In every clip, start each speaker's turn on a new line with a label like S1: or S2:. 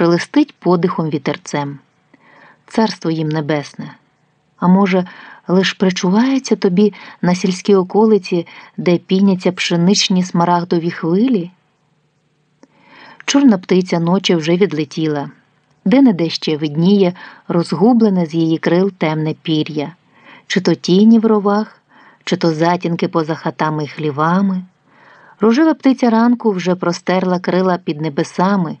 S1: шелестить подихом вітерцем. Царство їм небесне. А може, лиш причувається тобі на сільській околиці, де піняться пшеничні смарагдові хвилі? Чорна птиця ночі вже відлетіла, де не де ще видніє розгублене з її крил темне пір'я, чи то тіні в ровах, чи то затінки поза хатами й хлівами. Рожева птиця ранку вже простерла крила під небесами,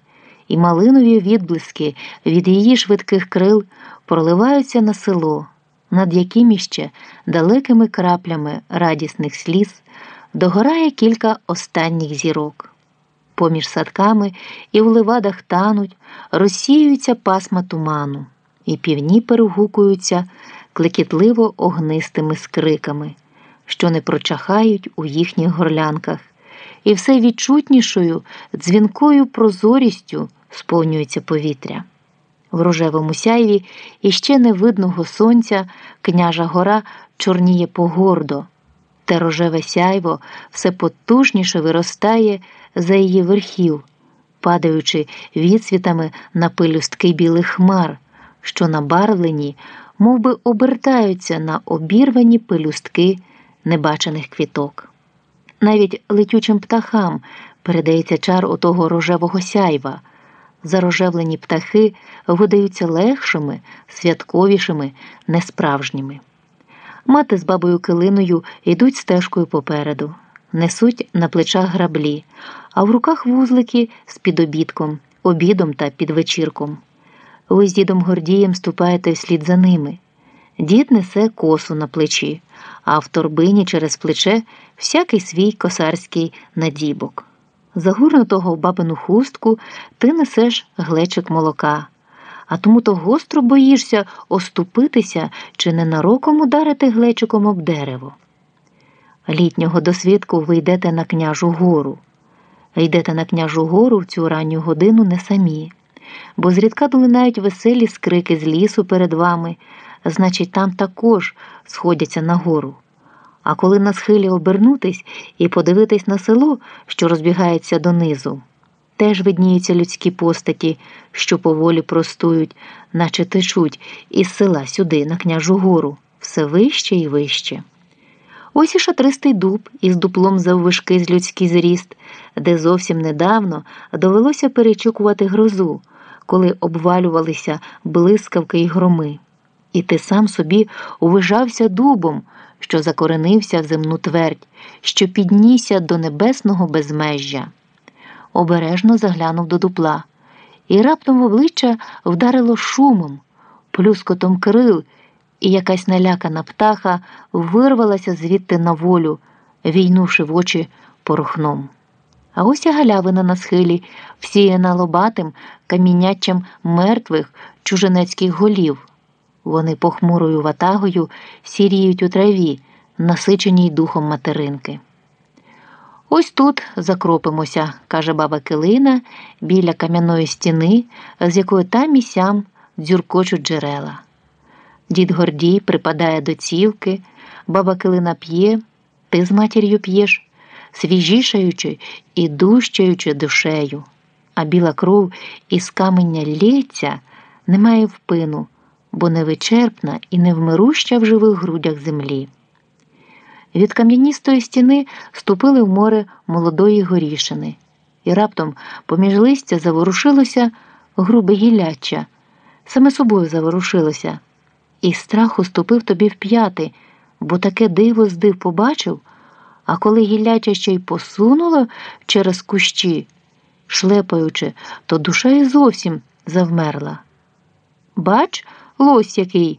S1: і малинові відблиски від її швидких крил проливаються на село, над яким іще далекими краплями радісних сліз догорає кілька останніх зірок. Поміж садками і в ливадах тануть, розсіюються пасма туману, і півні перегукуються клекітливо огнистими скриками, що не прочахають у їхніх горлянках, і все відчутнішою дзвінкою прозорістю сповнюється повітря. В рожевому сяйві іще невидного сонця княжа гора чорніє погордо, те рожеве сяйво все потужніше виростає за її верхів, падаючи відсвітами на пилюстки білих хмар, що набарвлені, мов би обертаються на обірвані пилюстки небачених квіток. Навіть летючим птахам передається чар отого рожевого сяйва. Зарожевлені птахи видаються легшими, святковішими, несправжніми. Мати з бабою килиною йдуть стежкою попереду, несуть на плечах граблі, а в руках вузлики з підобідком, обідом та підвечірком. Ви з дідом Гордієм ступаєте вслід за ними. Дід несе косу на плечі, а в торбині через плече всякий свій косарський надібок. Загорнутого в бабину хустку ти несеш глечик молока, а тому то гостро боїшся оступитися чи ненароком ударити глечиком об дерево. Літнього досвідку ви йдете на княжу гору. Йдете на княжу гору в цю ранню годину не самі, бо зрідка долинають веселі скрики з лісу перед вами, значить, там також сходяться на гору. А коли на схилі обернутись і подивитись на село, що розбігається донизу, теж видніються людські постаті, що поволі простують, наче течуть із села сюди, на княжу гору, все вище і вище. Ось і шатристий дуб із дуплом заввишки з людський зріст, де зовсім недавно довелося перечукувати грозу, коли обвалювалися блискавки й громи. І ти сам собі увижався дубом, що закоренився в земну твердь, що піднісся до небесного безмежжя. Обережно заглянув до дупла, і раптом в обличчя вдарило шумом, плюскотом крил, і якась налякана птаха вирвалася звідти на волю, війнувши в очі порохном. А ось і галявина на схилі, всіяна лобатим камінячем мертвих чуженецьких голів. Вони похмурою ватагою сіріють у траві, насиченій духом материнки. Ось тут закропимося, каже баба Килина, біля кам'яної стіни, з якої там і сям дзюркочуть джерела. Дід Гордій припадає до цівки, баба Килина п'є, ти з матір'ю п'єш, свіжішаючи і дужчаючи душею, а біла кров із каменя лється, немає впину бо невичерпна і невмируща в живих грудях землі. Від кам'яністої стіни ступили в море молодої горішини, і раптом поміж листя заворушилося грубе гілляча, саме собою заворушилося, і страх уступив тобі в п'яти, бо таке диво здив побачив, а коли гілляча ще й посунуло через кущі, шлепаючи, то душа і зовсім завмерла. Бач, Лось який,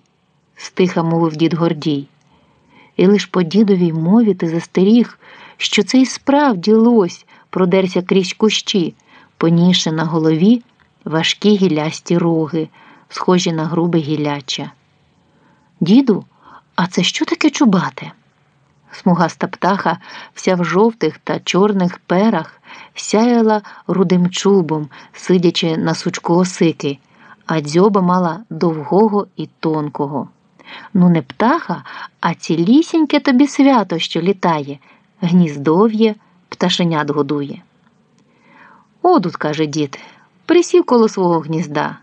S1: стиха мовив дід Гордій. І лиш по дідовій мові ти застеріг, що це й справді лось продерся крізь кущі, понісши на голові важкі гілясті роги, схожі на грубе гіляча. Діду, а це що таке чубате? Смугаста птаха, вся в жовтих та чорних перах, сяяла рудим чубом, сидячи на сучку осики а дзьоба мала довгого і тонкого. Ну, не птаха, а цілісіньке тобі свято, що літає, гніздов'є, пташенят годує. Одут, каже дід, присів коло свого гнізда,